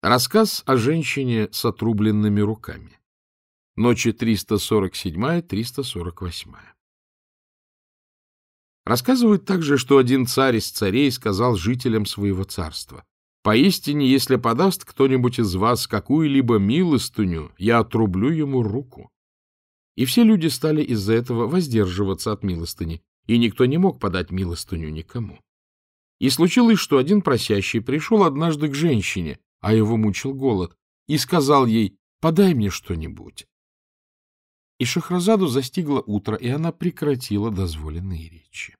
Рассказ о женщине с отрубленными руками. Ночи 347-348. Рассказывают также, что один царь из царей сказал жителям своего царства, «Поистине, если подаст кто-нибудь из вас какую-либо милостыню, я отрублю ему руку». И все люди стали из-за этого воздерживаться от милостыни, и никто не мог подать милостыню никому. И случилось, что один просящий пришел однажды к женщине, а его мучил голод, и сказал ей, «Подай мне что-нибудь». И Шахразаду застигло утро, и она прекратила дозволенные речи.